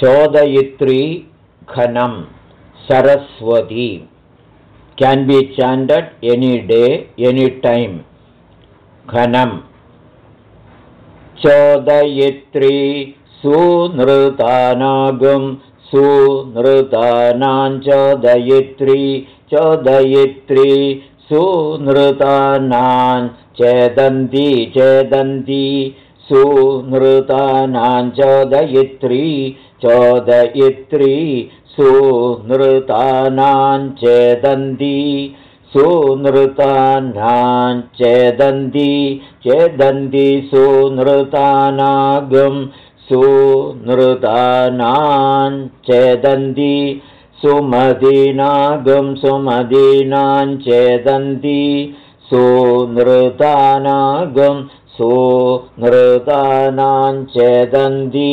चोदयित्री घनं Saraswati. Can be chanted any day any time घनं चोदयित्री सुनृतानागं सुनृतानां चोदयित्री चोदयित्री सुनृतानां चेदन्ती चेदन्ती। सुनृतानां चोदयित्री चोदयित्री सुनृतानां चेदन्ती सुनृतानां चेदन्ती सुनृतानागं सुनृतानां चेदन्ती सुमदीनागं सुमदीनां चेदन्ती सुनृतानागं सुनृतानां चेदन्ती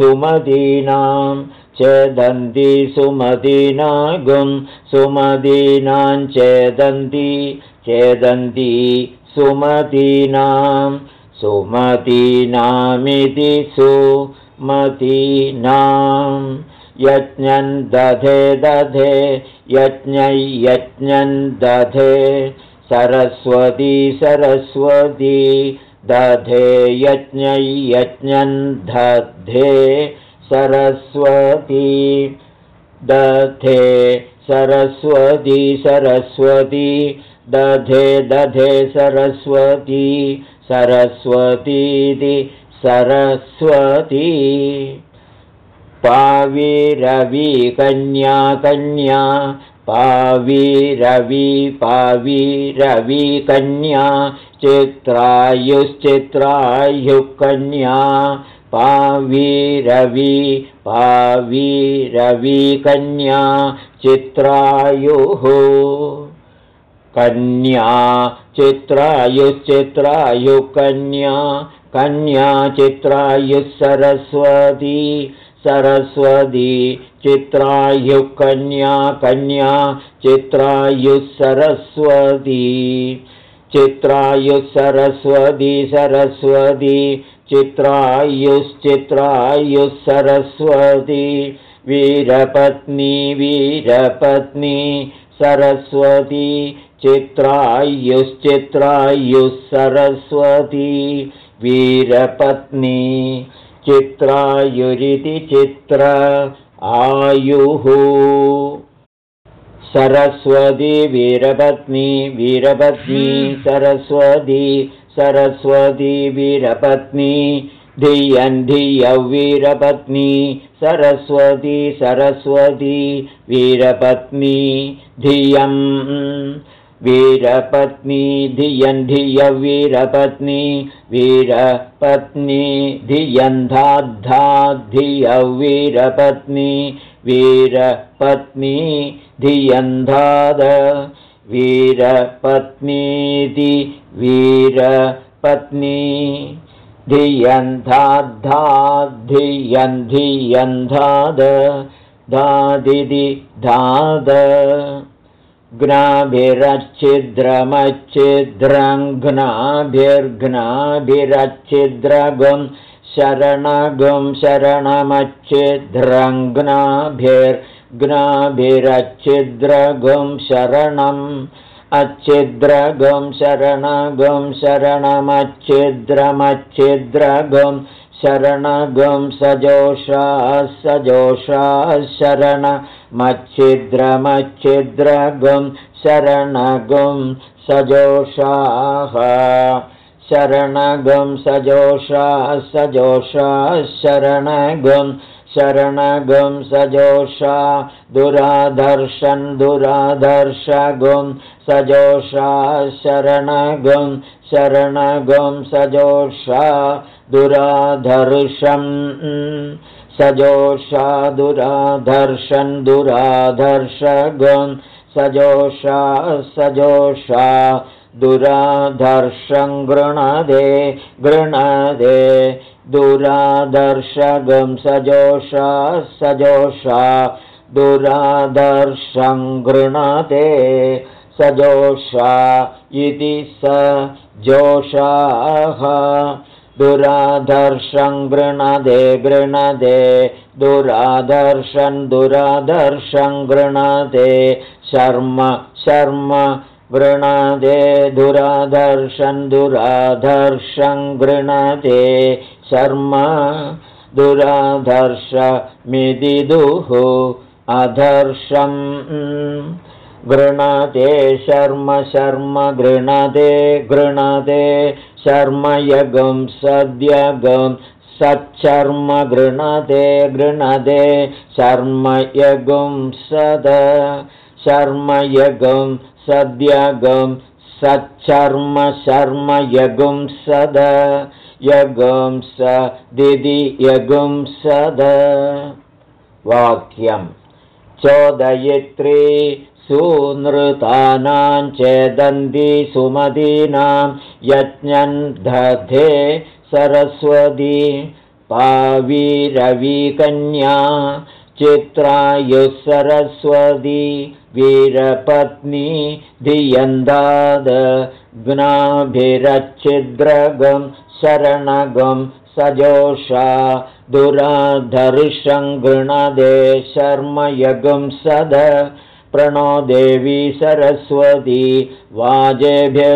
सुमदीनां चेदन्ती सुमदीनागं सुमदीनां चेदन्ती चेदन्ती सुमदीनां सुमतीनामिति सुमतीनाम् यज्ञं दधे दधे यज्ञै यज्ञं दधे सरस्वती सरस्वती दधे यज्ञै यज्ञं दधे सरस्वती। दधे सरस्वती सरस्वती। दधे दधे सरस्वती सरस्वतीति सरस्वती। पावीरवि कन्या कन्या पावीरवि पावीरवि कन्या चित्रायुश्चित्रायुः कन्या। पावीरवि पावीरवि कन्या चित्रायुः कन्या। चित्रायुश्चित्रायुः कन्या कन्या चित्रायुः सरस्वती सरस्वती चित्रायुः कन्या कन्या चित्रायुः सरस्वती। चित्रायुः सरस्वती सरस्वती चित्रायुश्चित्रायुः सरस्वती। वीरपत्नी वीरपत्नी सरस्वती चित्रायुश्चित्रायुः सरस्वती। वीरपत्नी चित्रायुरिति चित्र आयुः। सरस्वती वीरपत्नी वीरपत्नी सरस्वती सरस्वती वीरपत्नी धियन् वीरपत्नी सरस्वती सरस्वती वीरपत्नी धियम् वीरपत्नी धियन् धिय वीरपत्नी वीरपत्नी धियन्धाद्धा धिय वीरपत्नी वीरपत्नी धियन्धाद वीरपत्नीति वीरपत्नी धियन्धाद्धा धियन् धियन्धाद धादिति धाद घ्नाभिरच्छिद्रमच्छिद्रङ्घ्नाभिर्घ्नाभिरच्छिद्रगं शरणगं शरणमच्छिद्रङ्घ्नाभिर्घ्नाभिरच्छिद्रगं शरणम् अच्छिद्रगं शरणगं शरणमच्छिद्रमच्छिद्रगं शरणगं सजोषा सजोषा शरणमच्छिद्रमच्छिद्रगं शरणगं सजोषाः। शरणगं सजोषा सजोषा शरणगं शरणगं सजोषा। दुराधर्षन् दुराधर्षगं सजोषा शरणगं शरणगं सजोषा। दुराधर्षम् सजोषा दुराधर्षन् दुराधर्षगं सजोषा सजोषा दुराधर्षं गृणदे गृणदे। दुरादर्शगं सजोषा सजोषा दुरादर्शं गृणते सजोषा इति स जोषाः दुराधर्षं गृणदे गृणदे दुराधर्षन् दुराधर्षं गृणदे शर्म शर्म गृणदे दुराधर्षन् दुराधर्षं गृणदे शर्म दुराधर्षमिदिदुः अधर्षम् गृणते शर्म शर्म गृणदे गृणदे शर्मयगं सद्यगं सच्चर्म गृणदे गृणदे शर्मयगुं सद शर्मयगं सद्यगं यगुं सद यगुं स दिदि यगुं सद। वाक्यं चोदयित्री सुनृतानां चेदन्ति सुमदीनां यज्ञन् दधे सरस्वती पावीरविकन्या चित्रायुः सरस्वती वीरपत्नी धियन्दाद ज्ञाभिरच्छिद्रगं शरणगं सजोषा दुराधर्षं गृणदे शर्मयगं सद प्रणो देवी सरस्वती वाजेभिर्वाजिनीवदी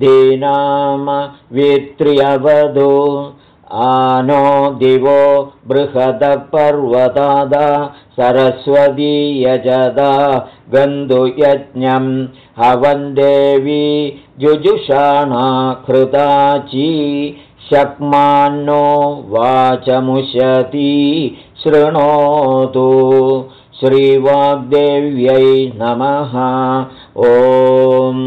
दीनाम वित्र्यवधू। आनो दिवो बृहदपर्वतादा सरस्वती यजदा गन्धुयज्ञं हवन्देवी जुजुषाणा कृताची शक्मान्नो वाचमुशती शृणोतु श्रीवाग्देव्यै नमः। ॐ